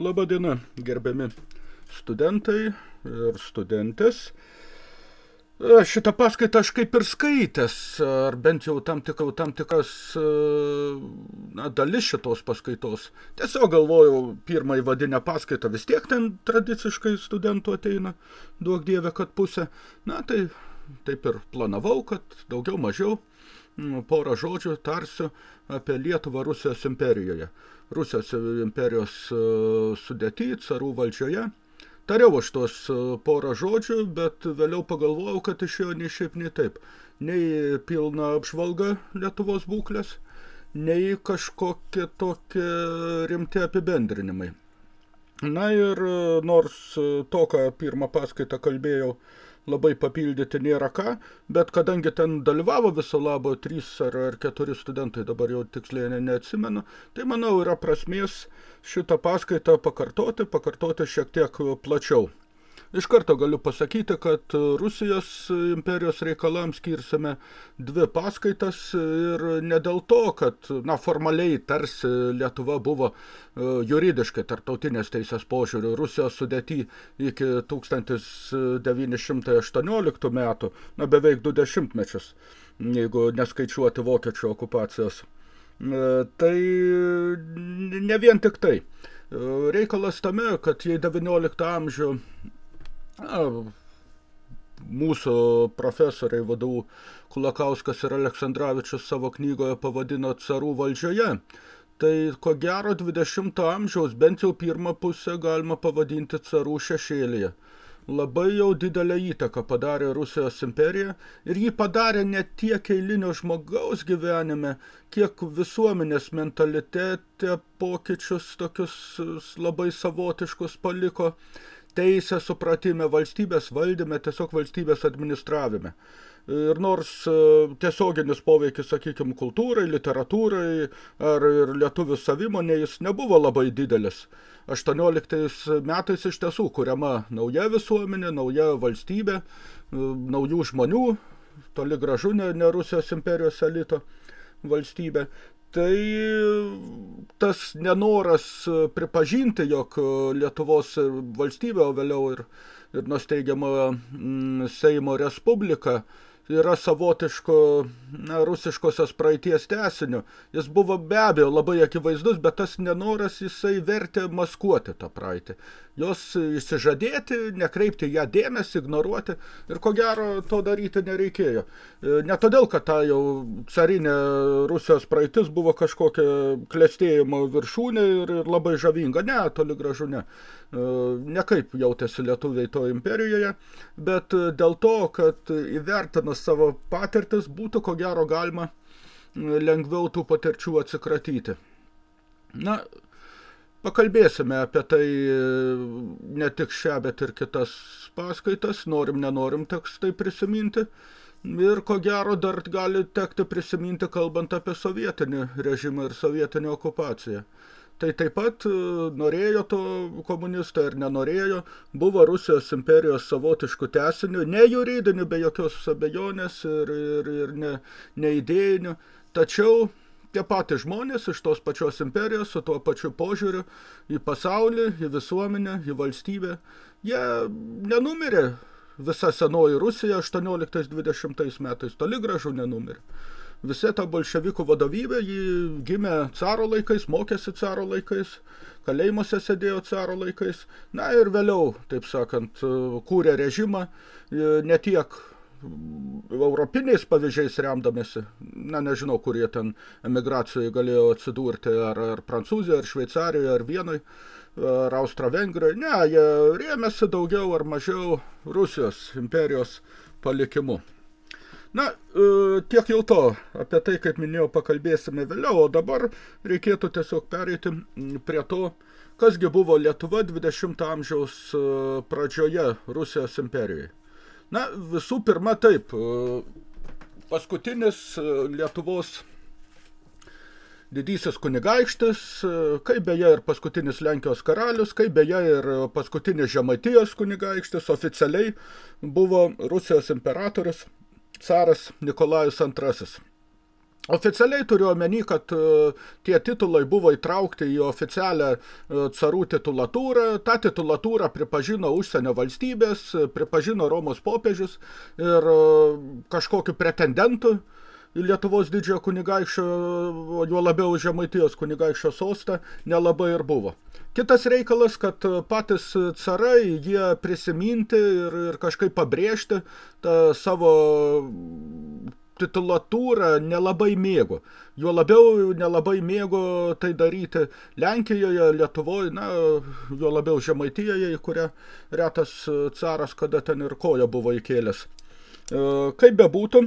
Labadiena, gerbiami studentai ir studentės. E, šitą paskaitą aš kaip ir skaitęs, ar bent jau tam, tik, tam tikras e, na, dalis šitos paskaitos. Tiesiog galvojau, pirmąjį vadinę paskaitą vis tiek ten tradiciškai studentų ateina, duok dievė, kad pusė. Na, tai taip ir planavau, kad daugiau mažiau porą žodžių tarsiu apie Lietuvą Rusijos imperijoje. Rusijos imperijos e, sudėty, carų valdžioje. Tariau aš tos e, porą žodžių, bet vėliau pagalvojau, kad išėjo nei šiaip, nei taip. Nei pilna apžvalga Lietuvos būklės, nei kažkokie tokie rimti apibendrinimai. Na ir e, nors to, ką pirmą paskaitą kalbėjau, labai papildyti nėra ką, bet kadangi ten dalyvavo viso labo trys ar, ar keturi studentai, dabar jau tiksliai ne, neatsimenu, tai manau yra prasmės šitą paskaitą pakartoti, pakartoti šiek tiek plačiau. Iš karto galiu pasakyti, kad Rusijos imperijos reikalams skirsime dvi paskaitas ir ne dėl to, kad na, formaliai tarsi Lietuva buvo e, juridiškai tartautinės teisės požiūrių Rusijos sudėty iki 1918 metų, na beveik du dešimtmečius, jeigu neskaičiuoti vokiečių okupacijos. E, tai ne vien tik tai. E, reikalas tame, kad jei 19 amžių Na, mūsų profesoriai vadovų Kulakauskas ir Aleksandраvičius savo knygoje pavadino carų valdžioje. Tai ko gero 20 amžiaus bent jau pirmą pusę galima pavadinti carų šešėlėje. Labai jau didelę įtaką padarė Rusijos imperija ir jį padarė ne tiek eilinio žmogaus gyvenime, kiek visuomenės mentalitete pokyčius tokius labai savotiškus paliko teisę supratime, valstybės valdyme, tiesiog valstybės administravime. Ir nors e, tiesioginis poveikis, sakykime, kultūrai, literatūrai ar ir lietuvių savimonė jis nebuvo labai didelis. 18 metais iš tiesų kuriama nauja visuomenė, nauja valstybė, e, naujų žmonių, toli gražu ne, ne Rusijos imperijos elito valstybė tai tas nenoras pripažinti, jog Lietuvos valstybė, o vėliau ir, ir nusteigiama mm, Seimo Respublika, yra savotiško na, rusiškosios praeities tesiniu. Jis buvo be abejo labai akivaizdus, bet tas nenoras jisai vertė maskuoti tą praeitį. Jos išsižadėti, nekreipti ją dėmesį, ignoruoti ir ko gero to daryti nereikėjo. E, ne todėl, kad ta jau carinė Rusijos praeitis buvo kažkokia klestėjimo viršūnė ir, ir labai žavinga. Ne, toli gražu ne. E, nekaip jautėsi lietuviai to imperijoje, bet dėl to, kad įvertinus savo patirtis būtų ko gero galima lengviau tų patirčių atsikratyti. Na, Pakalbėsime apie tai e, ne tik šią, bet ir kitas paskaitas, norim, nenorim teks tai prisiminti. Ir ko gero dar gali tekti prisiminti, kalbant apie sovietinį režimą ir sovietinę okupaciją. Tai taip pat e, norėjo to komunistai ar nenorėjo, buvo Rusijos imperijos savotiškų tesinių, ne juridinių, be jokios abejonės ir, ir, ir ne, ne idėjinių, tačiau tie patys žmonės iš tos pačios imperijos su tuo pačiu požiūriu į pasaulį, į visuomenę, į valstybę. Jie nenumirė visa senoji Rusija 18-20 metais, toli gražu nenumirė. Visi ta bolševikų vadovybė, ji gimė caro laikais, mokėsi caro laikais, kalėjimuose sėdėjo caro laikais, na ir vėliau, taip sakant, kūrė režimą ne tiek europiniais pavyzdžiais remdamėsi, na nežinau, kur jie ten emigracijoje galėjo atsidurti, ar, ar Prancūzijoje, ar Šveicarijoje, ar Vienoj, ar Austro-Vengrijoje, ne, jie rėmėsi daugiau ar mažiau Rusijos imperijos palikimu. Na, e, tiek jau to, apie tai, kaip minėjau, pakalbėsime vėliau, o dabar reikėtų tiesiog pereiti prie to, kasgi buvo Lietuva 20 amžiaus e, pradžioje Rusijos imperijoje. Na, visų pirma, taip, paskutinis e, Lietuvos didysis kunigaikštis, kaip beje ir paskutinis Lenkijos karalius, kaip beje ir paskutinis Žemaitijos kunigaikštis, oficialiai buvo Rusijos imperatorius caras Nikolajus II. Oficialiai turiu omeny, kad tie titulai buvo įtraukti į oficialią carų titulatūrą. Ta titulatūrą pripažino užsienio valstybės, pripažino Romos popiežius ir kažkokiu pretendentu į Lietuvos didžiojo kunigaikščio, juo labiau Žemaitijos kunigaikščio sostą, nelabai ir buvo. Kitas reikalas, kad patys carai, jie prisiminti ir, ir kažkaip pabrėžti tą savo titulatūrą nelabai mėgo. Juo labiau nelabai mėgo tai daryti Lenkijoje, Lietuvoje, na, juo labiau Žemaitijoje, į kurią retas caras, kada ten ir koja buvo įkėlęs. Kaip bebūtų,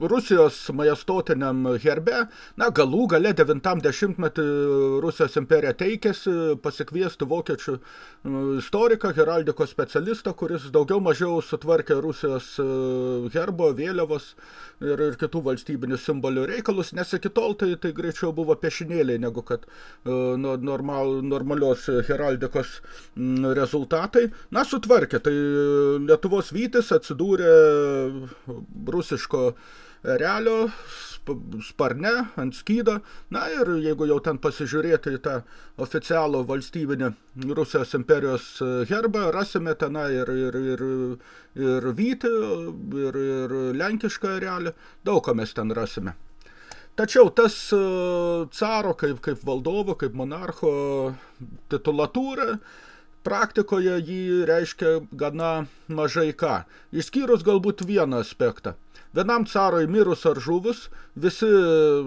Rusijos majestotiniam herbe, na, galų gale 90-metį Rusijos imperija teikėsi pasikviesti vokiečių istoriką, heraldikos specialistą, kuris daugiau mažiau sutvarkė Rusijos e, herbo, vėliavos ir, ir kitų valstybinių simbolių reikalus, nes iki tol tai, tai greičiau buvo piešinėliai, negu kad uh, normal, normalios heraldikos rezultatai. Na, sutvarkė, tai Lietuvos vytis atsidūrė rusiško realio sparne ant skydo. Na ir jeigu jau ten pasižiūrėti į tą oficialų valstybinį Rusijos imperijos herbą, rasime tenai ir, ir, ir, ir vytį, ir, ir lenkišką realį. Daug ką mes ten rasime. Tačiau tas caro kaip, kaip valdovo, kaip monarcho titulatūra, praktikoje jį reiškia gana mažai ką. Išskyrus galbūt vieną aspektą. Vienam carui mirus ar žuvus, visi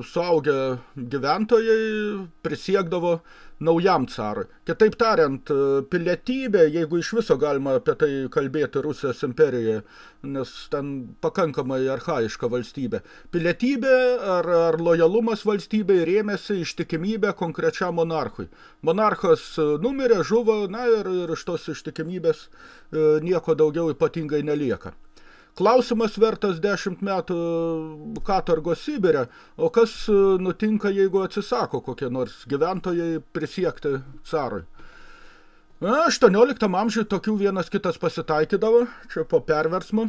suaugę gyventojai prisiekdavo naujam carui. Kitaip tariant, pilietybė, jeigu iš viso galima apie tai kalbėti Rusijos imperijoje, nes ten pakankamai arhaiška valstybė. Pilietybė ar, ar lojalumas valstybei rėmėsi ištikimybę konkrečiam monarchui. Monarchas numirė, žuvo, na ir, ir iš tos ištikimybės e, nieko daugiau ypatingai nelieka. Klausimas vertas dešimt metų katorgos Sibirė, o kas nutinka, jeigu atsisako kokie nors gyventojai prisiekti carui? 18 amžiuje tokių vienas kitas pasitaikydavo, čia po perversmo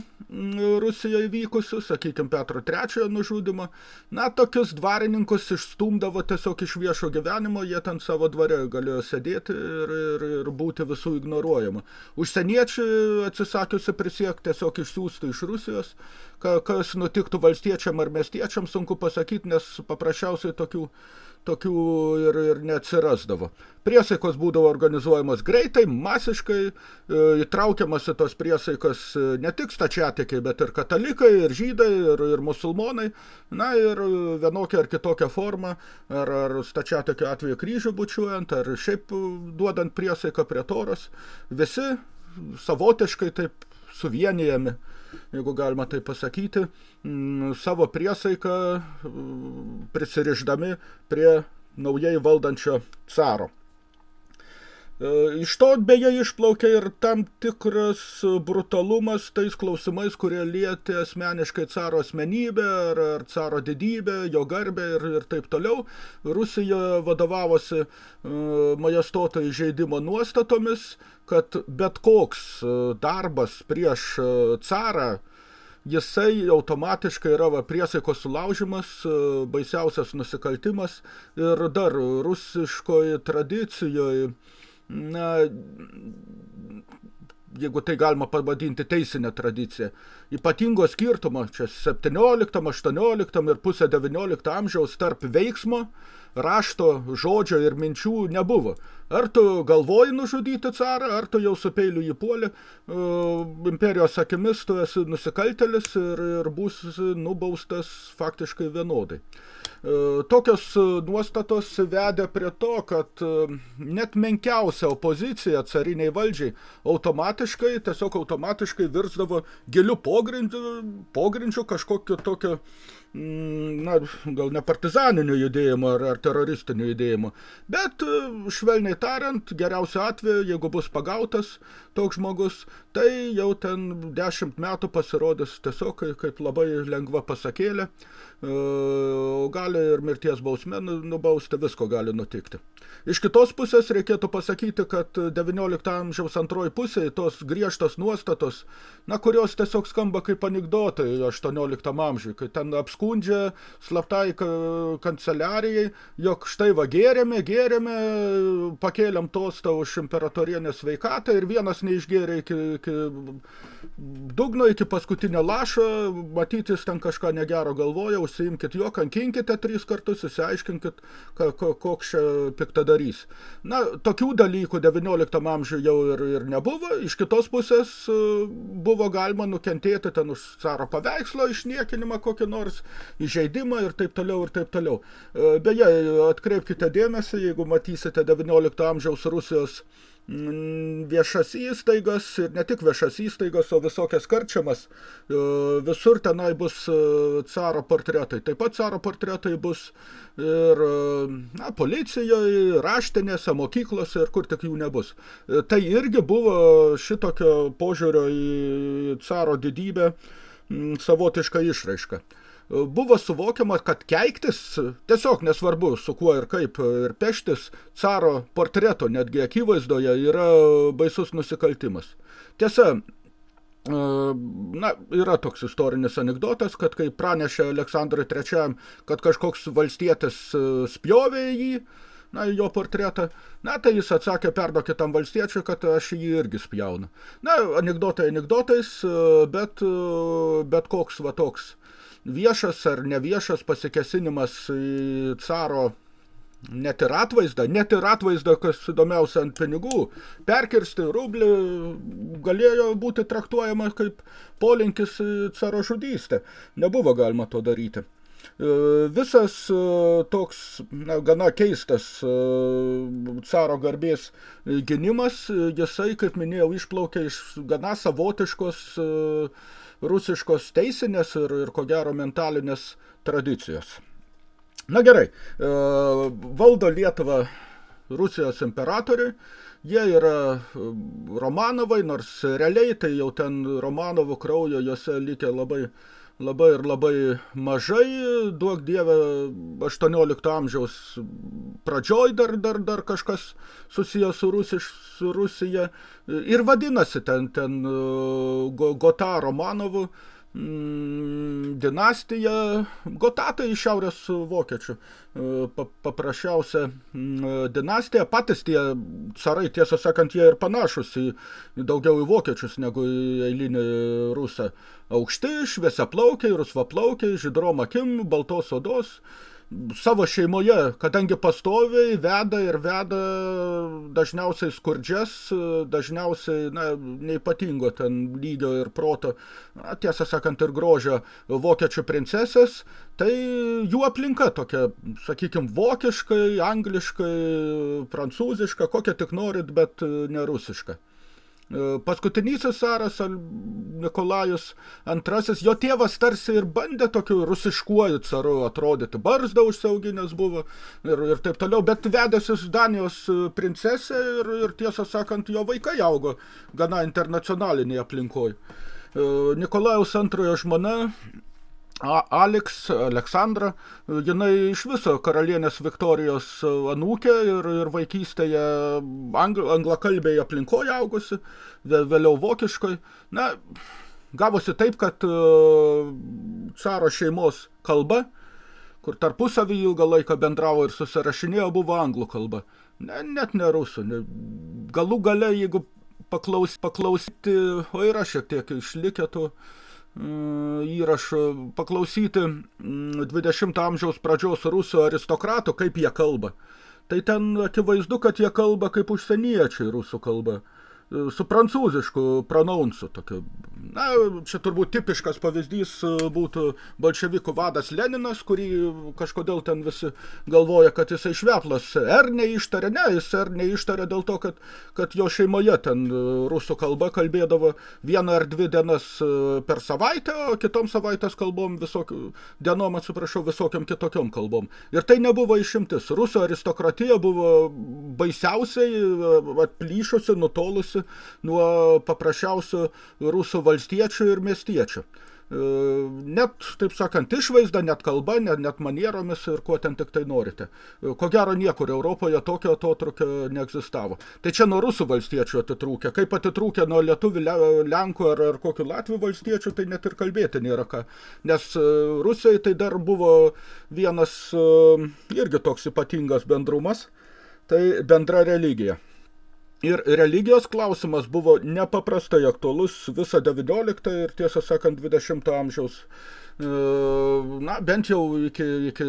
Rusijoje vykusių, sakykime, Petro III nužudimo. Na, tokius dvarininkus išstumdavo tiesiog iš viešo gyvenimo, jie ten savo dvare galėjo sėdėti ir, ir, ir būti visų ignoruojama. Užsieniečiai atsisakiusi prisiekti tiesiog išsiųsti iš Rusijos, kas nutiktų valstiečiam ar miestiečiam, sunku pasakyti, nes paprasčiausiai tokių tokių ir, ir neatsirasdavo. Priesaikos būdavo organizuojamos greitai, masiškai, e, įtraukiamas į tos priesaikas e, ne tik stačiatikiai, bet ir katalikai, ir žydai, ir, ir musulmonai, na ir vienokia ar kitokia forma, ar, ar stačiatikio atveju kryžių bučiuojant, ar šiaip duodant priesaiką prie toros, visi savotiškai taip suvienijami jeigu galima tai pasakyti, mm, savo priesaiką mm, prisiriždami prie naujai valdančio caro. E, iš to beje išplaukia ir tam tikras brutalumas tais klausimais, kurie lietė asmeniškai caro asmenybę ar, ar caro didybę, jo garbę ir, ir taip toliau. Rusija vadovavosi uh, majestoto įžeidimo nuostatomis, kad bet koks e, darbas prieš e, carą jisai automatiškai yra va, priesaikos sulaužimas, e, baisiausias nusikaltimas ir dar rusiškoje tradicijoje, na, jeigu tai galima pavadinti teisinę tradiciją, ypatingo skirtumo čia 17, 18 ir pusę 19 amžiaus tarp veiksmo, rašto, žodžio ir minčių nebuvo. Ar tu galvoji nužudyti carą, ar tu jau su peiliu jį puoli, uh, imperijos akimis tu esi nusikaltelis ir, ir būsi nubaustas faktiškai vienodai. Uh, tokios nuostatos vedė prie to, kad uh, net menkiausia opozicija cariniai valdžiai automatiškai, tiesiog automatiškai virsdavo giliu pogrindžiu, pogrindžiu kažkokio tokio na, gal ne partizaninių judėjimų ar, ar teroristinių judėjimų, bet e, švelniai tariant, geriausiu atveju, jeigu bus pagautas toks žmogus, tai jau ten dešimt metų pasirodys tiesiog kaip labai lengva pasakėlė gali ir mirties bausmė nu, nubausti, visko gali nutikti. Iš kitos pusės reikėtų pasakyti, kad 19 amžiaus antroji pusėje tos griežtos nuostatos, na, kurios tiesiog skamba kaip anegdotai 18 amžiui, kai ten apskundžia slaptai kanceliarijai, jog štai va gėrėme, gėrėme, pakėlėm tostą už imperatorienę sveikatą ir vienas neišgėrė iki, iki dugno iki paskutinio lašo, matytis ten kažką negero galvoja, užsiimkit jo, kankinkite tris kartus, įsiaiškinkit, koks čia piktadarys. Na, tokių dalykų 19 amžiuje jau ir, ir nebuvo, iš kitos pusės e, buvo galima nukentėti ten už caro paveikslo išniekinimą kokį nors, įžeidimą ir taip toliau ir taip toliau. E, beje, atkreipkite dėmesį, jeigu matysite 19 amžiaus Rusijos viešas įstaigas ir ne tik viešas įstaigas, o visokias karčiamas. E, visur tenai bus e, caro portretai. Taip pat caro portretai bus ir na, policijoje, raštinėse, mokyklose ir kur tik jų nebus. Tai irgi buvo šitokio požiūrio į caro didybę savotiška išraiška buvo suvokiama, kad keiktis, tiesiog nesvarbu su kuo ir kaip, ir peštis caro portreto netgi akivaizdoje yra baisus nusikaltimas. Tiesa, na, yra toks istorinis anegdotas, kad kai pranešė Aleksandrui III, kad kažkoks valstietis spjovė jį, na, jo portretą, na, tai jis atsakė, perduokit tam valstiečiui, kad aš jį irgi spjaunu. Na, anegdotai anegdotais, bet, bet koks va toks viešas ar neviešas pasikesinimas į caro net ir atvaizdą, net ir atvaizdą, kas įdomiausia ant pinigų, perkirsti rublį galėjo būti traktuojama kaip polinkis caro žudystę. Nebuvo galima to daryti. E, visas e, toks na, gana keistas e, caro garbės gynimas, jisai, kaip minėjau, išplaukė iš gana savotiškos rusiškos teisinės ir, ir ko gero mentalinės tradicijos. Na gerai, e, valdo Lietuvą Rusijos imperatoriai, jie yra e, Romanovai, nors realiai tai jau ten Romanovų kraujo juose likę labai labai ir labai mažai, duok dievę 18 amžiaus pradžioj dar, dar, dar kažkas susijęs su, Rusiš, su Rusija. Ir vadinasi ten, ten Gota Romanovų Mm, dinastija, gotatai iš šiaurės vokiečių, e, paprasčiausia mm, dinastija, patys tie carai, tiesą sakant, jie ir panašus į daugiau į vokiečius negu į eilinį rusą. Aukšti, šviesiaplaukiai, rusvaplaukiai, židrom akim, baltos odos, savo šeimoje, kadangi pastoviai veda ir veda dažniausiai skurdžias, dažniausiai na, neipatingo ten lygio ir proto, na, tiesą sakant, ir grožio vokiečių princesės, tai jų aplinka tokia, sakykime, vokiškai, angliškai, prancūziška, kokia tik norit, bet. E, paskutinysis caras Nikolajus II, jo tėvas tarsi ir bandė tokiu rusiškuoju caru atrodyti, barzdą užsiauginęs buvo ir, ir taip toliau, bet vedęsis Danijos princesė ir, ir tiesą sakant, jo vaikai augo gana internacionalinėje aplinkoje. Nikolajaus antrojo žmona Alex, Aleksandra, jinai iš viso karalienės Viktorijos anūkė ir, ir vaikystėje angl, anglakalbėje aplinkoje augusi, vėliau vokiškoj. Na, gavosi taip, kad caro šeimos kalba, kur tarpusavį ilgą laiką bendravo ir susirašinėjo, buvo anglų kalba. Ne, net ne rusų. Ne, galų gale, jeigu paklaus, paklausyti, o yra šiek tiek išlikę tų Mm, įrašų paklausyti 20 mm, amžiaus pradžios rusų aristokratų, kaip jie kalba. Tai ten akivaizdu, kad jie kalba kaip užsieniečiai rusų kalba su prancūzišku pronaunsu. Tokiu. Na, čia turbūt tipiškas pavyzdys e, būtų bolševikų vadas Leninas, kurį kažkodėl ten visi galvoja, kad jisai šveplas R neištarė. Ne, jis R neištarė dėl to, kad, kad jo šeimoje ten e, rusų kalba kalbėdavo vieną ar dvi dienas e, per savaitę, o kitom savaitės kalbom visokių, dienom, atsiprašau, visokiam kitokiom kalbom. Ir tai nebuvo išimtis. Rusų aristokratija buvo baisiausiai atplyšusi, nutolusi nuo paprasčiausių rusų valstiečių ir miestiečių. net, taip sakant, išvaizda, net kalba, net, net manieromis ir kuo ten tik tai norite. Ko gero niekur Europoje tokio atotrukio neegzistavo. Tai čia nuo rusų valstiečių atitrūkė. Kaip atitrūkė nuo lietuvių, lenkų ar, ar kokių latvių valstiečių, tai net ir kalbėti nėra ką. Nes Rusijai tai dar buvo vienas irgi toks ypatingas bendrumas, tai bendra religija. Ir religijos klausimas buvo nepaprastai aktualus visą 19 ir tiesą sakant 20 amžiaus, e, na, bent jau iki, iki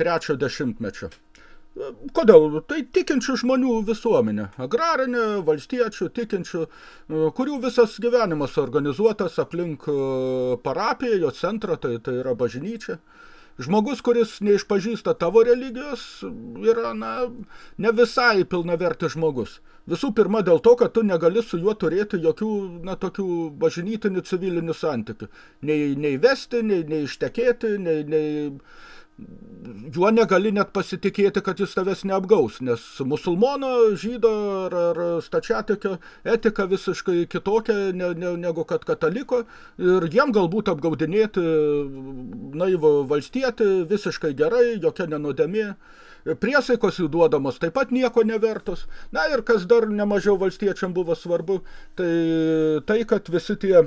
trečio dešimtmečio. E, kodėl? Tai tikinčių žmonių visuomenė, agrarinė, valstiečių, tikinčių, e, kurių visas gyvenimas organizuotas aplink parapiją, jo centrą, tai, tai yra bažnyčia. Žmogus, kuris neišpažįsta tavo religijos, yra, na, ne visai pilnavertis žmogus. Visų pirma dėl to, kad tu negali su juo turėti jokių, na, tokių bažnytinių civilinių santykių. Nei, nei vesti, nei, nei ištekėti, nei, nei juo negali net pasitikėti, kad jis tavęs neapgaus, nes musulmono, žydo ar, ar stačiatikio etika visiškai kitokia ne, ne, negu kad kataliko ir jiem galbūt apgaudinėti naivų valstietį visiškai gerai, jokia nenodėmė priesaikos jų duodamos taip pat nieko nevertos. Na ir kas dar nemažiau valstiečiam buvo svarbu, tai tai, kad visi tie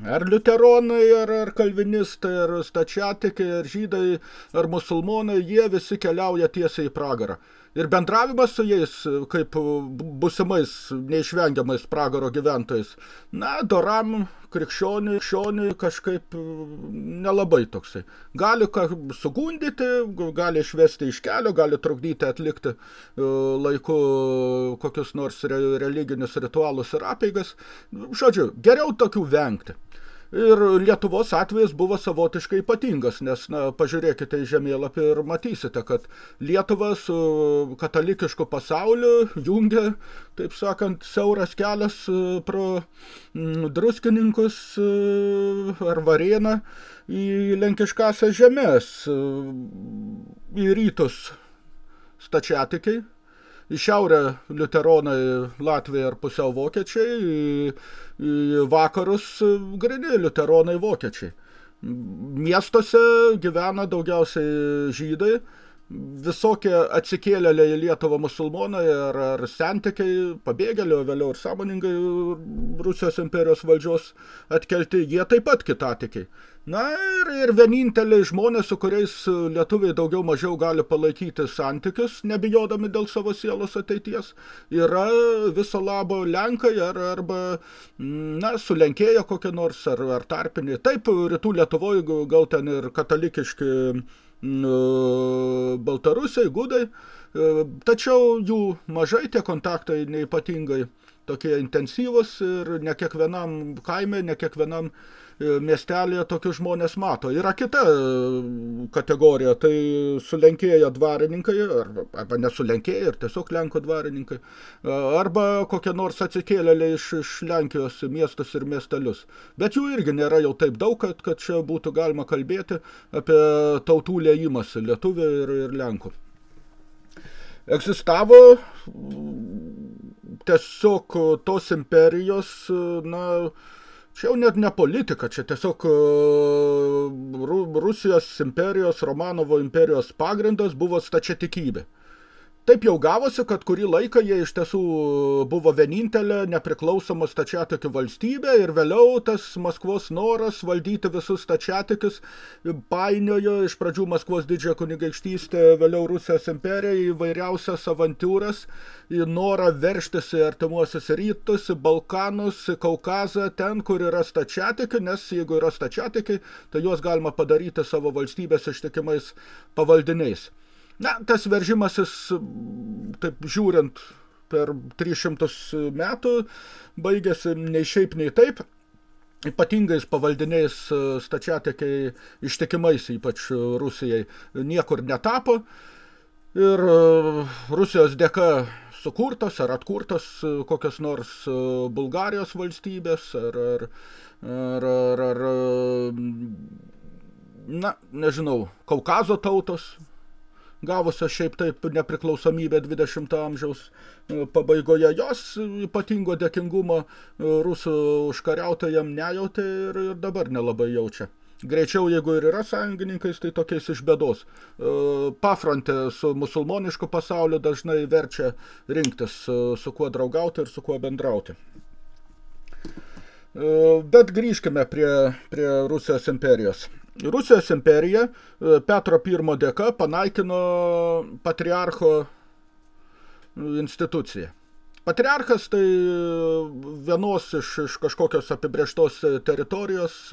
ar liuteronai, ar, ar kalvinistai, ar stačiatikai, ar žydai, ar musulmonai, jie visi keliauja tiesiai į pragarą. Ir bendravimas su jais, kaip busimais neišvengiamais pragaro gyventojais, na, doram krikščioniui, krikščioniui kažkaip nelabai toksai. Gali sugundyti, gali išvesti iš kelio, gali trukdyti atlikti e, laiku kokius nors religinius ritualus ir apeigas. Žodžiu, geriau tokių vengti. Ir Lietuvos atvejas buvo savotiškai ypatingas, nes, na, pažiūrėkite į žemėlapį ir matysite, kad Lietuva su katalikišku pasauliu jungia, taip sakant, siauras kelias e, pro druskininkus e, ar varėną į lenkiškasias žemės, e, į rytus stačiatikiai, į šiaurę liuteronai Latvijai ar pusiau vokiečiai, į, į vakarus grini liuteronai vokiečiai. Miestuose gyvena daugiausiai žydai, visokie atsikėlėliai į Lietuvą musulmonai ar, ar sentikiai, pabėgėliai, o vėliau ir sąmoningai Rusijos imperijos valdžios atkelti, jie taip pat kitatikiai. Na ir, ir vieninteliai žmonės, su kuriais lietuviai daugiau mažiau gali palaikyti santykius, nebijodami dėl savo sielos ateities, yra viso labo Lenkai ar, arba, na, sulenkėję kokie nors ar, ar tarpiniai. Taip, rytų Lietuvoje gal ten ir katalikiški baltarusiai, gudai, tačiau jų mažai tie kontaktai neipatingai tokie intensyvus ir ne kiekvienam kaime, ne kiekvienam e, miestelėje tokius žmonės mato. Yra kita e, kategorija, tai sulenkėję dvarininkai, arba, arba nesulenkėję ir tiesiog lenkų dvarininkai, e, arba kokie nors atsikėlėliai iš, iš Lenkijos miestus ir miestelius. Bet jų irgi nėra jau taip daug, kad, kad čia būtų galima kalbėti apie tautų lėjimąsi lietuvių ir, ir lenkų. Egzistavo tiesiog e, tos imperijos, e, na, čia jau net ne politika, čia tiesiog e, Rusijos imperijos, Romanovo imperijos pagrindas buvo stačiatikybė. Taip jau gavosi, kad kurį laiką jie iš tiesų buvo vienintelė nepriklausoma stačiatikių valstybė ir vėliau tas Maskvos noras valdyti visus stačiatikius painiojo iš pradžių Maskvos didžiąją kunigaikštystę, vėliau Rusijos imperija į vairiausias avantūras, į norą verštis į artimuosius rytus, į Balkanus, į Kaukazą, ten, kur yra stačiatikių, nes jeigu yra stačiatikiai, tai juos galima padaryti savo valstybės ištikimais pavaldiniais. Na, tas veržimasis, taip žiūrint, per 300 metų baigėsi nei šiaip, nei taip. Ypatingais pavaldiniais stačiatikiai ištikimais, ypač Rusijai, niekur netapo. Ir Rusijos dėka sukurtos ar atkurtos kokios nors Bulgarijos valstybės ar, ar, ar, ar, ar na, nežinau, Kaukazo tautos, gavusios šiaip taip nepriklausomybę 20 amžiaus e, pabaigoje, jos ypatingo dėkingumo rusų užkariautojam nejautė ir, ir dabar nelabai jaučia. Greičiau, jeigu ir yra sąjungininkais, tai tokiais iš bėdos. Pafrontė su musulmonišku pasauliu dažnai verčia rinktis, su kuo draugauti ir su kuo bendrauti. Bet grįžkime prie, prie Rusijos imperijos. Rusijos imperija e, Petro I dėka panaikino patriarcho instituciją. Patriarchas tai vienos iš, iš kažkokios apibrieštos teritorijos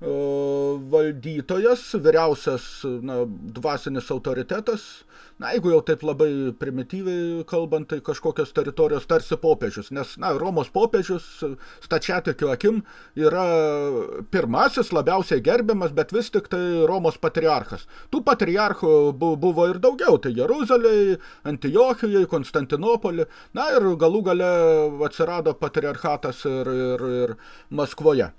valdytojas, vyriausias na, dvasinis autoritetas, na, jeigu jau taip labai primityviai kalbant, tai kažkokios teritorijos tarsi popiežius, nes, na, Romos popiežius stačiatikiu akim yra pirmasis, labiausiai gerbiamas, bet vis tik tai Romos patriarchas. Tų patriarchų buvo ir daugiau, tai Jeruzalėje, Antiochijai, Konstantinopolį, na ir galų gale atsirado patriarchatas ir, ir, ir Maskvoje.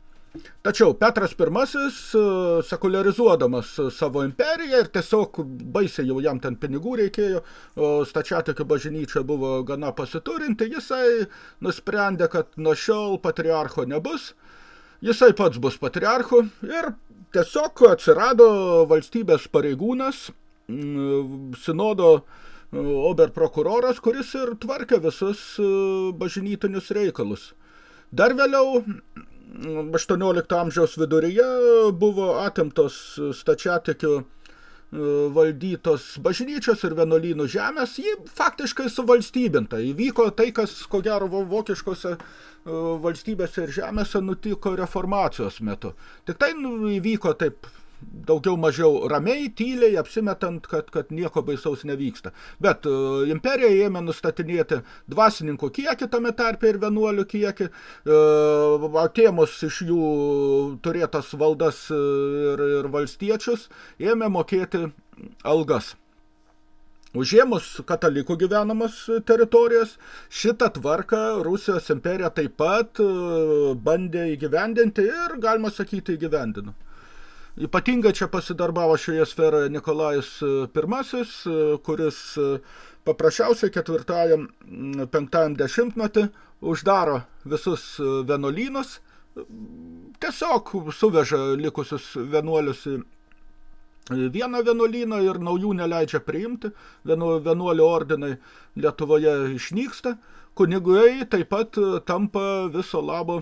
Tačiau Petras I, e, sekularizuodamas savo imperiją ir tiesiog baisiai jau jam ten pinigų reikėjo, o stačiatikių bažnyčia buvo gana pasiturinti, jisai nusprendė, kad nuo šiol patriarcho nebus, jisai pats bus patriarchu ir tiesiog atsirado valstybės pareigūnas, sinodo e, oberprokuroras, kuris ir tvarkė visus e, bažnytinius reikalus. Dar vėliau 18 amžiaus viduryje buvo atimtos stačiatikių e, valdytos bažnyčios ir vienuolynų žemės, ji faktiškai suvalstybinta. Įvyko tai, kas ko gero vokiškose e, valstybėse ir žemėse nutiko reformacijos metu. Tik tai nu, įvyko taip daugiau mažiau ramiai, tyliai, apsimetant, kad, kad nieko baisaus nevyksta. Bet uh, imperija ėmė nustatinėti dvasininkų kiekį tame tarpe ir vienuolių kiekį, uh, atėmus iš jų turėtas valdas ir, ir valstiečius, ėmė mokėti algas. Užėmus katalikų gyvenamas teritorijas, šitą tvarką Rusijos imperija taip pat bandė įgyvendinti ir, galima sakyti, įgyvendino. Ypatingai čia pasidarbavo šioje sferoje Nikolajus I, e, kuris e, paprasčiausiai ketvirtajam, penktajam dešimtmetį uždaro visus e, vienuolynus, tiesiog suveža likusius vienuolius į vieną vienuolyną ir naujų neleidžia priimti, vienuolių ordinai Lietuvoje išnyksta, kunigai taip pat tampa viso labo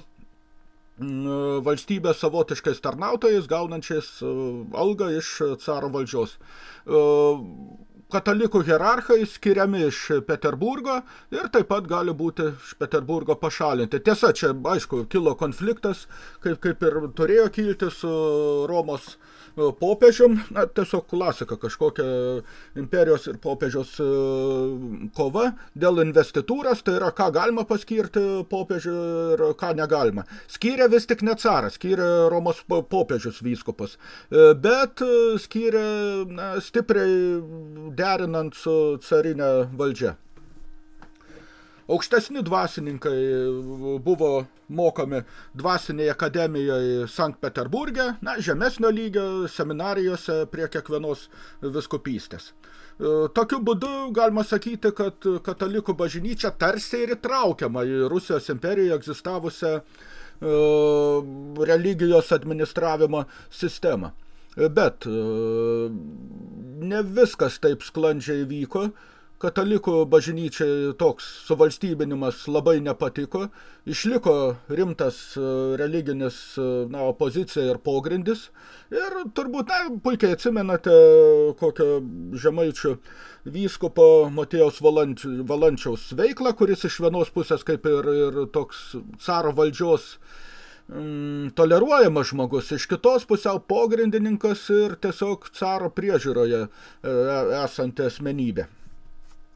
valstybės savotiškais tarnautojais, gaunančiais e, algą iš caro valdžios. E, katalikų hierarchai skiriami iš Peterburgo ir taip pat gali būti iš Peterburgo pašalinti. Tiesa, čia, aišku, kilo konfliktas, kaip, kaip ir turėjo kilti su Romos uh, popiežium, na, tiesiog klasika kažkokia imperijos ir popiežios e, kova dėl investitūros, tai yra ką galima paskirti popiežių ir ką negalima. Skyrė vis tik ne caras, skyrė Romos popiežius vyskupas, e, bet e, skyrė na, stipriai derinant su carinė valdžia. Aukštesni dvasininkai buvo mokomi dvasinėje akademijoje Sankt Peterburge, na, žemesnio lygio seminarijose prie kiekvienos viskupystės. E, tokiu būdu galima sakyti, kad katalikų bažnyčia tarsi ir įtraukiama į Rusijos imperijoje egzistavusią e, religijos administravimo sistemą. Bet e, ne viskas taip sklandžiai vyko, katalikų bažnyčiai toks suvalstybinimas labai nepatiko, išliko rimtas e, religinis e, na, opozicija ir pogrindis ir turbūt, na, puikiai atsimenate kokio žemaičių vyskupo Matėjaus Valančiaus veiklą, kuris iš vienos pusės kaip ir, ir toks caro valdžios mm, toleruojamas žmogus, iš kitos pusiau pogrindininkas ir tiesiog caro priežiūroje e, esanti asmenybė.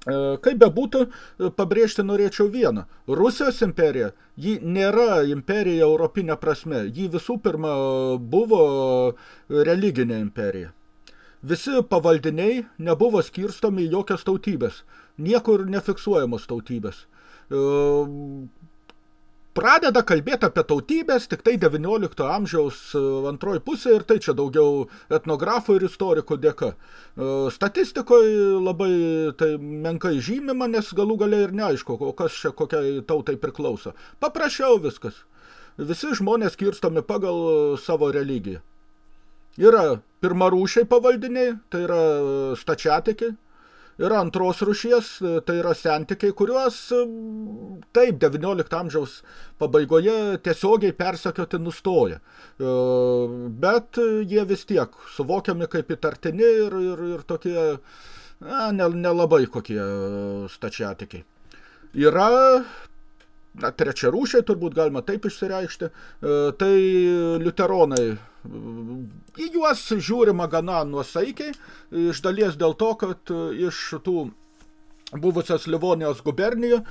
E, kaip bebūtų, e, pabrėžti norėčiau vieną. Rusijos imperija, ji nėra imperija europinė prasme. Ji visų pirma buvo religinė imperija. Visi pavaldiniai nebuvo skirstomi jokios tautybės. Niekur nefiksuojamos tautybės. E, pradeda kalbėti apie tautybės tik tai 19 amžiaus e, antroji pusė ir tai čia daugiau etnografų ir istorikų dėka. E, statistikoje labai tai menkai žymima, nes galų galia ir neaišku, o kas čia kokiai tautai priklauso. Paprasčiau viskas. Visi žmonės skirstomi pagal savo religiją. Yra pirmarūšiai pavaldiniai, tai yra stačiatikiai, yra antros rušies, tai yra sentikiai, kuriuos taip 19 amžiaus pabaigoje tiesiogiai persekioti nustoja. E, bet jie vis tiek suvokiami kaip įtartini ir, ir, ir tokie nelabai ne kokie stačiatikiai. Yra na, trečia rūšiai, turbūt galima taip išsireikšti, e, tai liuteronai į juos žiūrima gana nuosaikiai, iš dalies dėl to, kad iš tų buvusios Livonijos gubernijų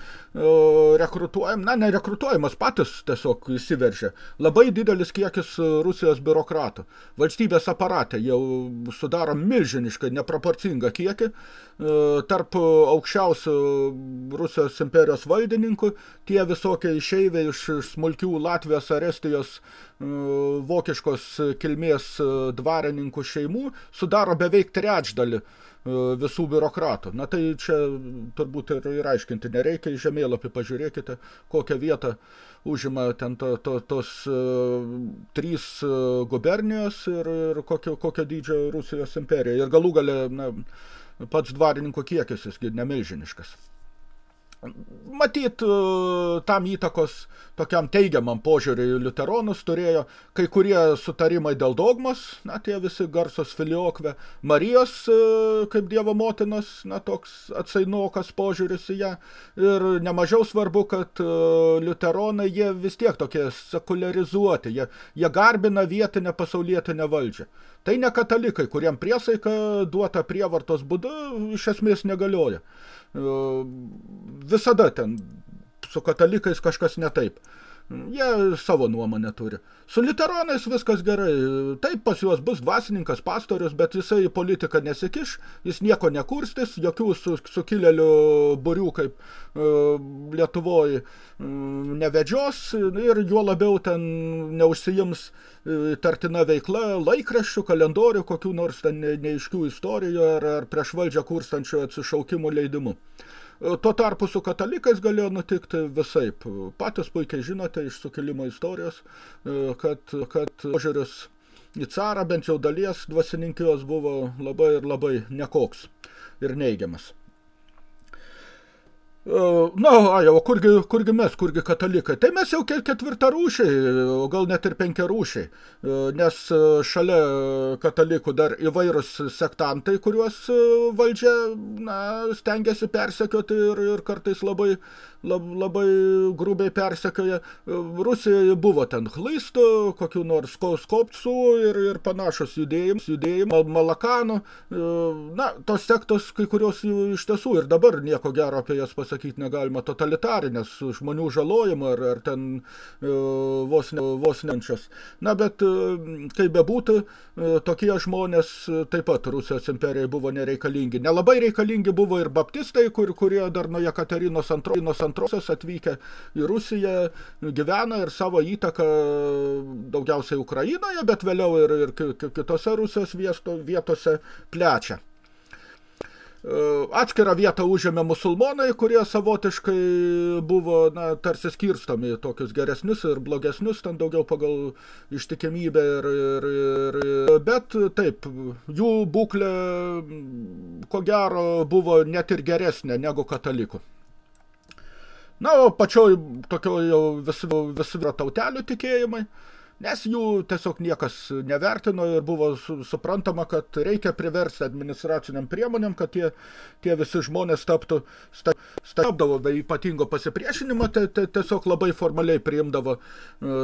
rekrutuojam, na, nerekrutuojamas patys tiesiog įsiveržė. Labai didelis kiekis Rusijos biurokratų. Valstybės aparate jau sudaro milžiniškai neproporcingą kiekį tarp aukščiausių Rusijos imperijos valdininkų, tie visokie išeiviai iš smulkių Latvijos ar Estijos vokiškos kilmės dvarininkų šeimų sudaro beveik trečdalį E, visų biurokratų. Na tai čia turbūt ir, ir aiškinti nereikia, į žemėlapį pažiūrėkite, kokią vietą užima ten to, to, tos uh, trys uh, gubernijos ir, ir kokio, kokio dydžio Rusijos imperija. Ir galų gale na, pats dvarininko kiekis jis nemilžiniškas. Matyt, e, tam įtakos tokiam teigiamam požiūriui liuteronus turėjo kai kurie sutarimai dėl dogmos, na, tie visi garsos filiokve, Marijos e, kaip dievo motinos, na, toks atsainokas požiūris į ją. Ir nemažiau svarbu, kad e, liuteronai, jie vis tiek tokie sekularizuoti, jie, jie garbina vietinę pasaulietinę valdžią. Tai ne katalikai, kuriem priesaika duota prievartos būdu iš esmės negalioja visada ten su katalikais kažkas ne taip. Jie savo nuomonę turi. Su literonais viskas gerai. Taip, pas juos bus dvasininkas, pastorius, bet jisai į politiką nesikiš, jis nieko nekurstis, jokių su, sukilėlių burių kaip e, Lietuvoje nevedžios ir juo labiau ten neužsijims e, tartina veikla laikraščių, kalendorių, kokių nors ten neiškių istorijų ar, ar prieš valdžią kurstančių atsišaukimų leidimu. Tuo tarpu su katalikais galėjo nutikti visaip. Patys puikiai žinote iš sukilimo istorijos, e, kad, kad požiūris į carą bent jau dalies dvasininkijos buvo labai ir labai nekoks ir neigiamas. Na, a, jau, kurgi, kurgi mes, kurgi katalikai? Tai mes jau ketvirtą rūšiai, o gal net ir penkia rūšiai, nes šalia katalikų dar įvairūs sektantai, kuriuos valdžia na, stengiasi persekioti ir, ir kartais labai lab, labai grubiai persekioja. Rusijoje buvo ten hlaistų, kokių nors skopcų ir, ir panašus judėjimus, judėjimų, malakanų. Na, tos sektos, kai kurios iš tiesų ir dabar nieko gero apie jas pasakyti negalima totalitarinės, žmonių žalojimo ar, ar ten vos, ne, vos nenčias. Na, bet kaip bebūtų, tokie žmonės taip pat Rusijos imperijai buvo nereikalingi. Nelabai reikalingi buvo ir baptistai, kur, kurie dar nuo Jekaterinos antrosios antrosios atvykę į Rusiją gyvena ir savo įtaką daugiausiai Ukrainoje, bet vėliau ir, ir kitose Rusijos viesto, vietose plečia. Atskirą vietą užėmė musulmonai, kurie savotiškai buvo na, tarsi skirstomi tokius geresnius ir blogesnius, ten daugiau pagal ištikimybę ir, ir, ir, bet taip, jų būklė ko gero buvo net ir geresnė negu katalikų. Na, o pačioj tokio jau visi, visi tautelių tikėjimai, nes jų tiesiog niekas nevertino ir buvo suprantama, kad reikia priversti administraciniam priemonėm, kad tie, tie visi žmonės taptų, stabdavo be ypatingo pasipriešinimo, tai, tai tiesiog labai formaliai priimdavo e,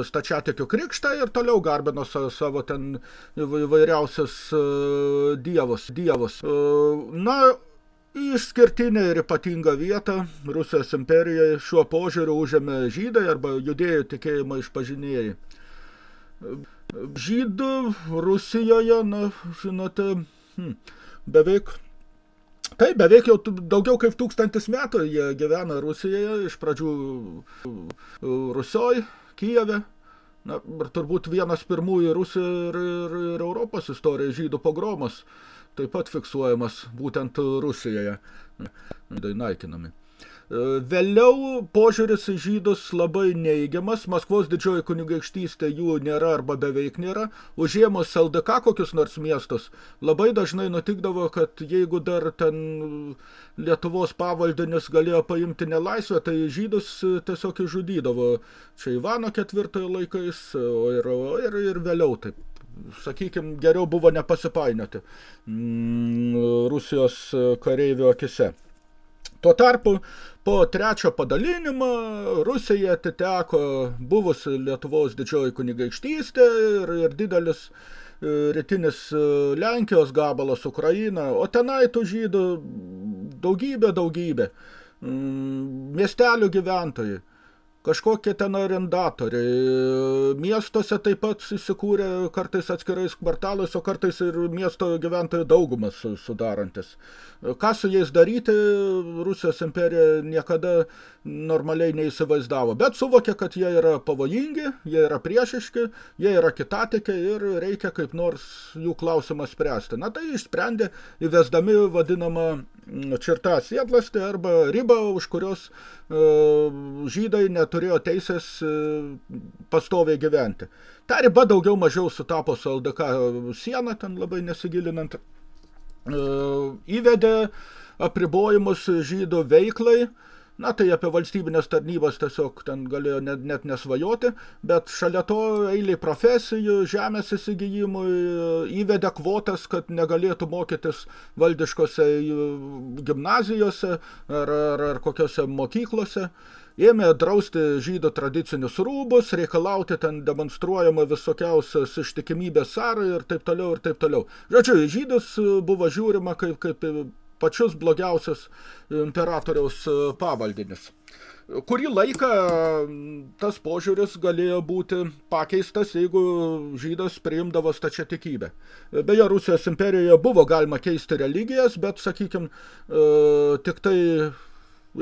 stačiatikių krikštą ir toliau garbino savo ten įvairiausias e, dievus. dievus. E, na, Išskirtinę ir ypatingą vietą Rusijos imperijoje šiuo požiūriu užėmė žydai arba judėjų tikėjimo išpažinėjai. Žydų Rusijoje, na, žinote, hm, beveik Tai beveik jau daugiau kaip tūkstantis metų jie gyvena Rusijoje, iš pradžių Rusioj, Kijeve, na, ir turbūt vienas pirmųjų Rusijos ir, ir, ir Europos istorijos žydų pogromas, taip pat fiksuojamas būtent Rusijoje, naikinami. E, vėliau požiūris į žydus labai neigiamas, Maskvos didžioji kunigaikštystė jų nėra arba beveik nėra, užėmus LDK kokius nors miestus, labai dažnai nutikdavo, kad jeigu dar ten Lietuvos pavaldinis galėjo paimti nelaisvę, tai žydus tiesiog išžudydavo. Čia Ivano ketvirtojo laikais, ir, ir, ir vėliau taip sakykime, geriau buvo nepasipainioti mm, Rusijos kareivio akise. Tuo tarpu po trečio padalinimo Rusija atiteko buvusi Lietuvos didžioji kunigaikštystė ir, ir didelis e, rytinis e, Lenkijos gabalas Ukraina, o tenai tų žydų daugybė, daugybė. Miestelių gyventojai kažkokie ten arendatoriai. Miestuose taip pat įsikūrė kartais atskirais kvartalais, o kartais ir miesto gyventojų daugumas sudarantis. Ką su jais daryti, Rusijos imperija niekada normaliai neįsivaizdavo, bet suvokė, kad jie yra pavojingi, jie yra priešiški, jie yra kitatikiai ir reikia kaip nors jų klausimą spręsti. Na tai išsprendė įvesdami vadinamą čirtą siedlastį arba ribą, už kurios e, žydai neturėjo teisės e, pastoviai gyventi. Ta riba daugiau mažiau sutapo su LDK siena, ten labai nesigilinant, e, įvedė apribojimus žydų veiklai, Na, tai apie valstybinės tarnybas tiesiog ten galėjo net, net nesvajoti, bet šalia to eiliai profesijų, žemės įsigijimui įvedė kvotas, kad negalėtų mokytis valdiškose gimnazijose ar, ar, ar kokiose mokyklose. Ėmė drausti žydų tradicinius rūbus, reikalauti ten demonstruojama visokiausias ištikimybės sarai ir taip toliau ir taip toliau. Žodžiu, žydus buvo žiūrima kaip, kaip pačius blogiausias imperatoriaus e, pavaldinius. Kurį laiką tas požiūris galėjo būti pakeistas, jeigu žydas priimdavo stačiatikybę. Beje, Rusijos imperijoje buvo galima keisti religijas, bet, sakykime, tik tai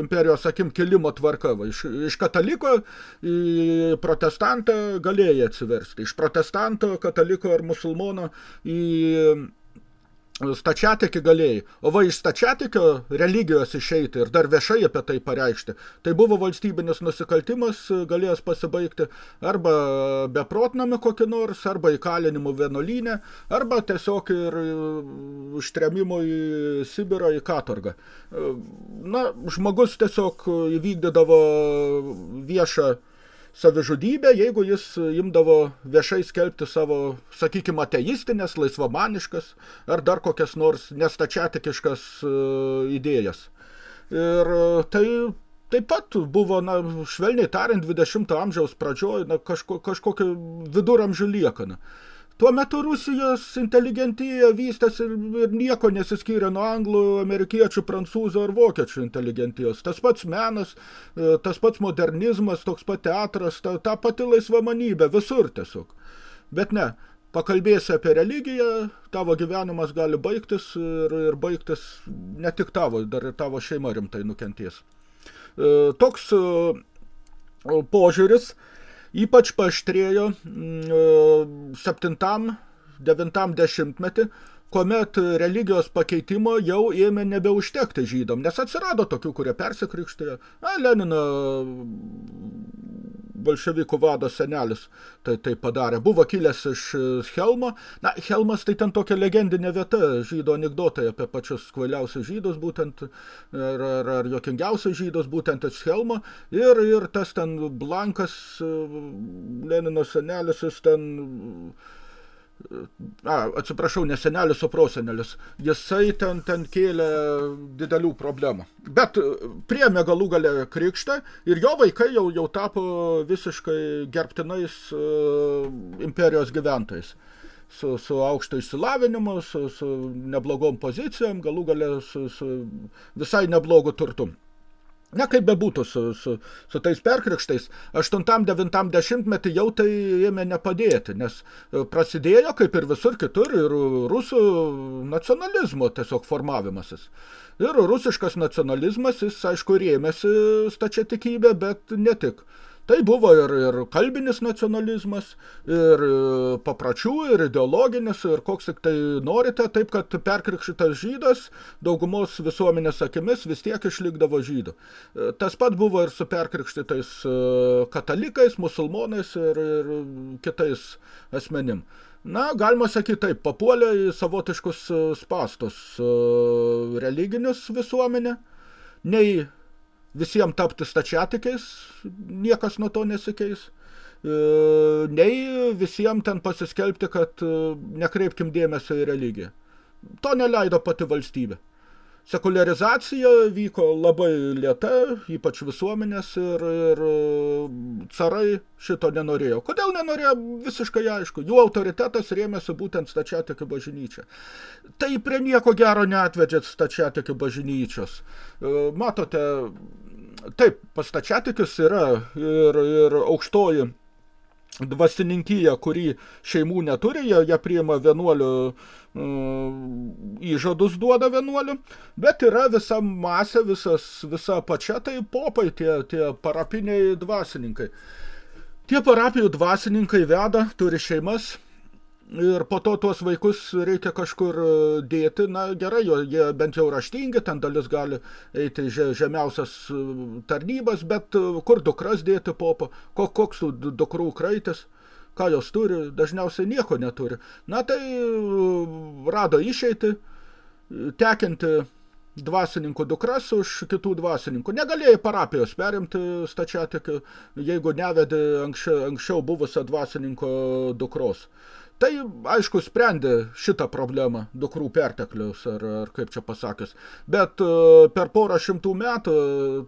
imperijos akim kilimo tvarka. Va, iš, iš kataliko į protestantą galėjai atsiversti. Iš protestanto, kataliko ar musulmono į stačiatikį galėjai, o va iš stačiatikio religijos išeiti ir dar viešai apie tai pareikšti, tai buvo valstybinis nusikaltimas, galėjęs pasibaigti arba beprotnami kokį nors, arba įkalinimu vienuolynę, arba tiesiog ir užtremimu į Sibirą, į katorgą. Na, žmogus tiesiog įvykdydavo viešą savižudybę, jeigu jis imdavo viešai skelbti savo, sakykime, ateistinės, laisvamaniškas ar dar kokias nors nestačiatikiškas e, idėjas. Ir e, tai taip pat buvo, na, švelniai tariant, 20 amžiaus pradžioj, na, kažko, kažkokia viduramžių liekana. Tuo metu Rusijos inteligentija vystėsi ir nieko nesiskyrė nuo anglų, amerikiečių, prancūzų ar vokiečių inteligentijos. Tas pats menas, e, tas pats modernizmas, toks pat teatras, ta, ta pati laisvamanybė, visur tiesiog. Bet ne, pakalbėsi apie religiją, tavo gyvenimas gali baigtis ir, ir baigtis ne tik tavo, dar ir tavo šeima rimtai nukentės. E, toks e, požiūris Ypač paštrėjo 7-9 mm, dešimtmetį, kuomet religijos pakeitimo jau ėmė nebeužtekti žydom, nes atsirado tokių, kurie persikrikštėjo. Lenino bolševikų vado senelis tai, tai padarė. Buvo kilęs iš Helmo. Na, Helmas tai ten tokia legendinė vieta, žydo anegdotai apie pačius kvailiausius žydus, būtent, ar, ar, ar jokingiausius žydus, būtent iš Helmo. Ir, ir tas ten Blankas, Lenino senelis, jis ten a, atsiprašau, ne senelis, o prosenelis, jisai ten, ten kėlė didelių problemų. Bet e, priėmė galų galę krikštą ir jo vaikai jau, jau tapo visiškai gerbtinais uh, imperijos gyventojais. Su, su aukšto išsilavinimu, su, su neblogom pozicijom, galų galę su, su visai neblogu turtu. Ne kaip bebūtų su, su, su tais perkrikštais, 8-9 metį jau tai ėmė nepadėti, nes e, prasidėjo, kaip ir visur kitur, ir rusų nacionalizmo tiesiog formavimasis. Ir rusiškas nacionalizmas, jis aišku rėmėsi stačia tikybė, bet ne tik. Tai buvo ir, ir kalbinis nacionalizmas, ir e, papračių, ir ideologinis, ir koks tik tai norite, taip kad perkrikščitas žydas daugumos visuomenės akimis vis tiek išlikdavo žydų. E, tas pat buvo ir su perkrikštytais e, katalikais, musulmonais ir, ir kitais asmenim. Na, galima sakyti taip, papuolė į savotiškus spastus religinius visuomenė, nei visiems tapti stačiatikiais, niekas nuo to nesikeis. E, nei visiems ten pasiskelbti, kad e, nekreipkim dėmesio į religiją. To neleido pati valstybė. Sekuliarizacija vyko labai lieta, ypač visuomenės ir, ir carai šito nenorėjo. Kodėl nenorėjo, visiškai aišku. Jų autoritetas rėmėsi būtent stačiatikių bažnyčia. Tai prie nieko gero neatvedžia stačiatikių bažnyčios. E, matote, taip, pas stačiatikius yra ir, ir aukštoji dvasininkyje, kurį šeimų neturi, jie, jie priima vienuolių mm, įžadus duoda vienuolių, bet yra visa masė, visas, visa pačia, tai popai, tie, tie parapiniai dvasininkai. Tie parapijų dvasininkai veda, turi šeimas, ir po to tuos vaikus reikia kažkur e, dėti, na gerai, jie bent jau raštingi, ten dalis gali eiti žemiausias e, tarnybas, bet e, kur dukras dėti popo, koks dukrų kraitis, ką jos turi, dažniausiai nieko neturi. Na tai rado išeiti, tekinti dvasininkų dukras už kitų dvasininkų. Negalėjai parapijos perimti stačiatikių, jeigu nevedė anksčiau, anksčiau buvusio dvasininko dukros. Tai, aišku, sprendė šitą problemą, dukrų perteklius, ar, ar kaip čia pasakius. Bet uh, per porą šimtų metų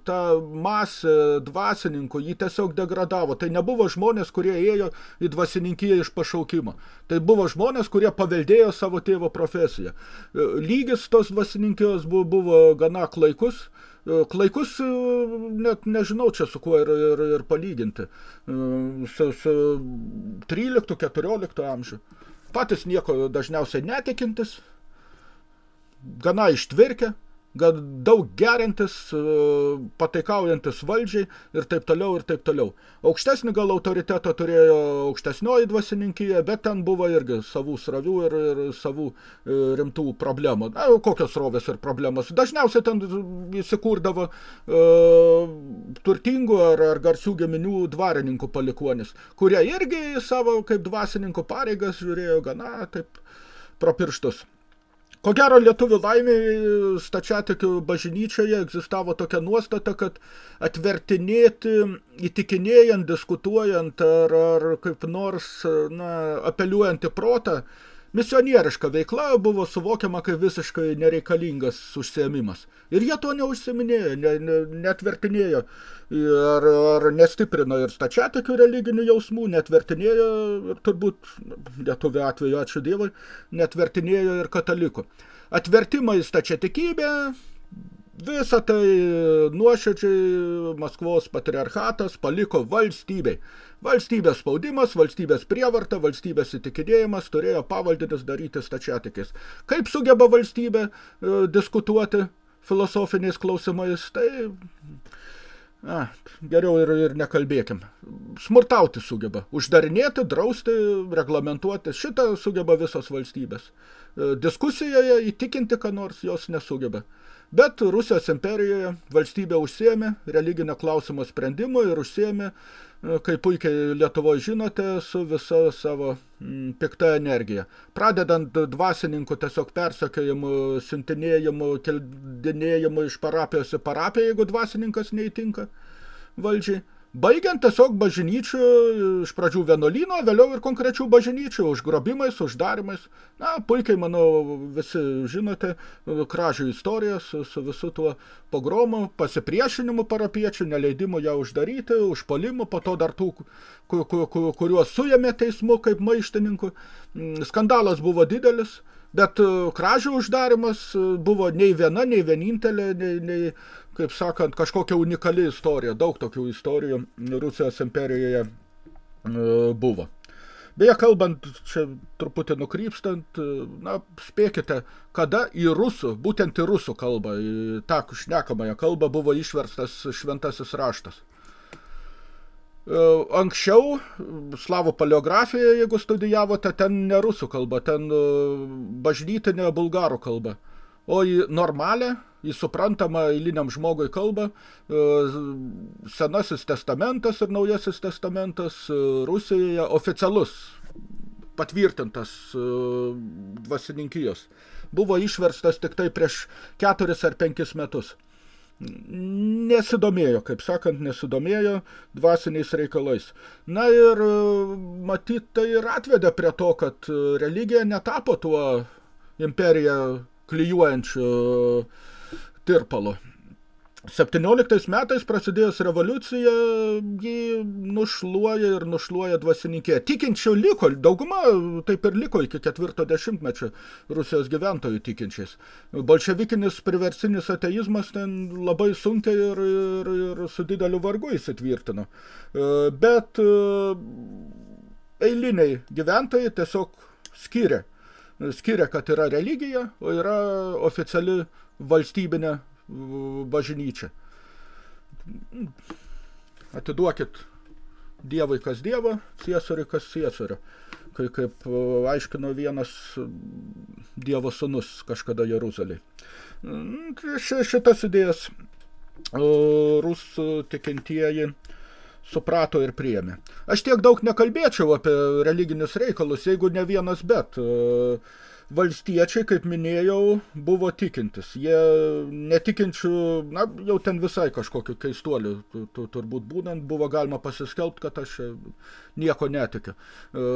ta masė dvasininkų jį tiesiog degradavo. Tai nebuvo žmonės, kurie ėjo į dvasininkiją iš pašaukimo. Tai buvo žmonės, kurie paveldėjo savo tėvo profesiją. E, lygis tos dvasininkijos buvo, buvo gana klaikus, E, klaikus e, net nežinau čia su kuo ir, ir, ir palyginti. E, su, su 13-14 amžių. Patys nieko dažniausiai netikintis, gana ištvirkę, gal daug gerintis, e, pataikaujantis valdžiai ir taip toliau ir taip toliau. Aukštesnį gal autoritetą turėjo aukštesnioji dvasininkija, bet ten buvo irgi savų sravių ir, ir savų e, rimtų problemų. Na, kokios rovės ir problemos. Dažniausiai ten įsikurdavo e, turtingų ar, ar garsių geminių dvarininkų palikuonis, kurie irgi savo kaip dvasininkų pareigas žiūrėjo gana taip pro pirštus. Ko gero lietuvių laimiai stačiatikių bažnyčioje egzistavo tokia nuostata, kad atvertinėti, įtikinėjant, diskutuojant ar, ar kaip nors na, apeliuojant į protą, misionieriška veikla buvo suvokiama kaip visiškai nereikalingas užsiėmimas. Ir jie to neužsiminėjo, ne, ne, netvertinėjo ir, ar nestiprino ir stačiatikių religinių jausmų, netvertinėjo ir turbūt lietuvių atveju, ačiū Dievui, netvertinėjo ir katalikų. Atvertimą į stačiatikybę Visą tai nuoširdžiai Maskvos patriarchatas paliko valstybei. Valstybės spaudimas, valstybės prievarta, valstybės įtikinėjimas turėjo pavaldinius daryti stačiatikais. Kaip sugeba valstybė e, diskutuoti filosofiniais klausimais, tai a, geriau ir, ir nekalbėkim. Smurtauti sugeba, uždarinėti, drausti, reglamentuoti, šitą sugeba visos valstybės. E, diskusijoje įtikinti, ką nors jos nesugeba. Bet Rusijos imperijoje valstybė užsėmė religinio klausimo sprendimu ir užsėmė, e, kaip puikiai Lietuvoje žinote, su visa savo pikta energija. Pradedant dvasininkų tiesiog persekiojimu, siuntinėjimu, keldinėjimu iš parapijos į parapiją, jeigu dvasininkas neįtinka valdžiai Baigiant tiesiog bažnyčių, iš pradžių vienuolyno, vėliau ir konkrečių bažnyčių, užgrobimais, uždarimais. Na, puikiai, manau, visi žinote kražių istoriją su, su visu tuo pogromu, pasipriešinimu parapiečių, neleidimu ją uždaryti, užpolimu, po to dar tų, kuriuos suėmė teismu kaip maištininkų. Skandalas buvo didelis, Bet kražių uždarimas buvo nei viena, nei vienintelė, nei, nei, kaip sakant, kažkokia unikali istorija. Daug tokių istorijų Rusijos imperijoje buvo. Beje, kalbant, čia truputį nukrypstant, na, spėkite, kada į rusų, būtent į rusų kalbą, į tą šnekamąją kalbą buvo išverstas šventasis raštas. E, anksčiau, slavų paleografija, jeigu studijavote, ten ne rusų kalba, ten e, bažnytinė bulgarų kalba. O į normalę, į suprantamą eiliniam žmogui kalbą, e, Senasis testamentas ir Naujasis testamentas e, Rusijoje oficialus, patvirtintas e, dvasininkijos. Buvo išverstas tik tai prieš keturis ar penkis metus. Nesidomėjo, kaip sakant, nesidomėjo dvasiniais reikalais. Na ir matyt, tai ir atvedė prie to, kad religija netapo tuo imperiją klyjuojančiu tirpalu. 17 metais prasidėjus revoliucija, jį nušluoja ir nušluoja dvasininkė. Tikinčių liko, dauguma taip ir liko iki ketvirto dešimtmečio Rusijos gyventojų tikinčiais. Bolševikinis priversinis ateizmas ten labai sunkiai ir, ir, ir su dideliu vargu įsitvirtino. Bet eiliniai gyventojai tiesiog skiria skiria, kad yra religija, o yra oficiali valstybinė bažnyčia. Atiduokit dievai kas dievą, ciesoriui kas ciesorių. Kai, kaip aiškino vienas dievo sunus kažkada Jeruzalėje. Šitas idėjas rusų tikintieji suprato ir priėmė. Aš tiek daug nekalbėčiau apie religinius reikalus, jeigu ne vienas bet. Uh, valstiečiai, kaip minėjau, buvo tikintis. Jie netikinčių, na, jau ten visai kažkokiu keistuoliu, tu, tu, turbūt būnant, buvo galima pasiskelbti, kad aš nieko netikiu. E,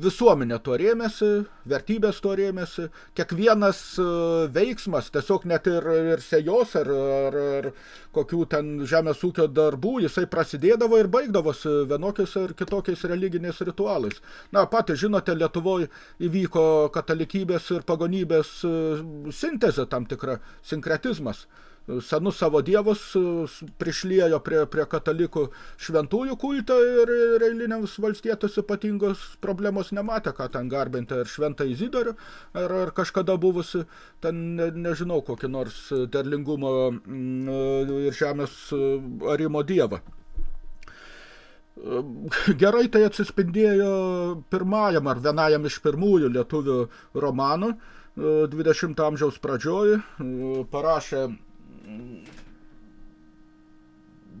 visuomenė to rėmėsi, vertybės to rėmėsi, kiekvienas e, veiksmas, tiesiog net ir, ir sejos ar, ar, ar kokių ten žemės ūkio darbų, jisai prasidėdavo ir baigdavosi vienokiais ir kitokiais religiniais ritualais. Na, patys žinote, Lietuvoje įvyko katalikybės ir pagonybės e, sintezė tam tikra, sinkretizmas. Senus savo dievus e, prišliejo prie, prie katalikų šventųjų kultą ir, ir eiliniams valstietus ypatingos problemos nematė, ką ten garbinti, ar šventą Izidorių, ar, ar kažkada buvusi, ten ne, nežinau, kokį nors derlingumo mm, ir žemės arimo dievą. Gerai tai atsispindėjo pirmajam ar vienajam iš pirmųjų lietuvių romanų 20 e, amžiaus pradžioj e, parašė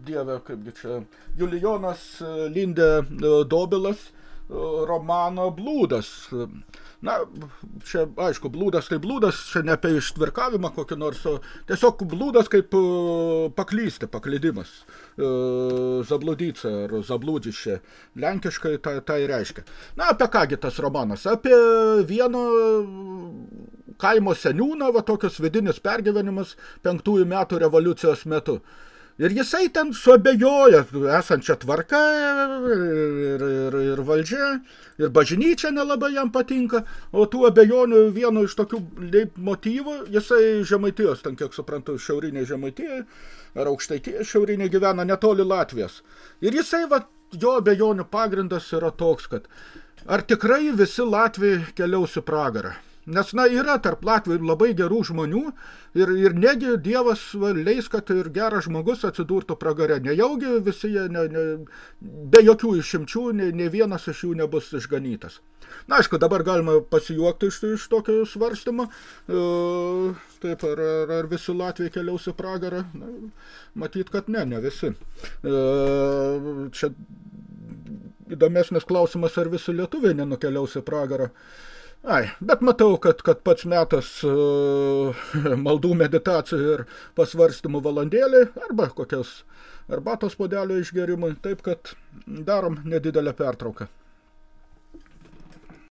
Dieve, kaipgi čia, Julijonas Lindė Dobilas romano Blūdas. Na, čia, aišku, blūdas tai blūdas, čia ne apie ištvirkavimą kokį nors, o tiesiog blūdas kaip uh, paklysti, paklydimas. Uh, zabludyca ar zablūdžišė. Lenkiškai tai, tai reiškia. Na, apie kągi tas romanas? Apie vieno kaimo seniūną, va tokius vidinius pergyvenimus penktųjų metų revoliucijos metu. Ir jisai ten suabejoja esančią tvarką ir, ir, ir valdžia, ir bažnyčia nelabai jam patinka, o tų abejonių vieno iš tokių motyvų, jisai žemaitijos, ten kiek suprantu, šiaurinė žemaitija, ar aukštaitija šiaurinė gyvena netoli Latvijos. Ir jisai, va, jo abejonių pagrindas yra toks, kad ar tikrai visi Latvijai keliaus į pragarą. Nes, na, yra tarp Latvių labai gerų žmonių ir, ir negi Dievas va, leis, kad ir geras žmogus atsidurtų pragare. Nejaugi visi jie, ne, ne, be jokių išimčių, ne, ne vienas iš jų nebus išganytas. Na, aišku, dabar galima pasijuokti iš, iš tokio svarstymo. E, taip, ar, ar, ar visi Latvijai keliaus į pragarą? Na, matyt, kad ne, ne visi. E, čia įdomesnis klausimas, ar visi lietuviai nenukeliaus į pragarą. Ai, bet matau, kad, kad pats metas uh, maldų meditacijų ir pasvarstymų valandėlį arba kokios arbatos podelio išgerimui, taip kad darom nedidelę pertrauką.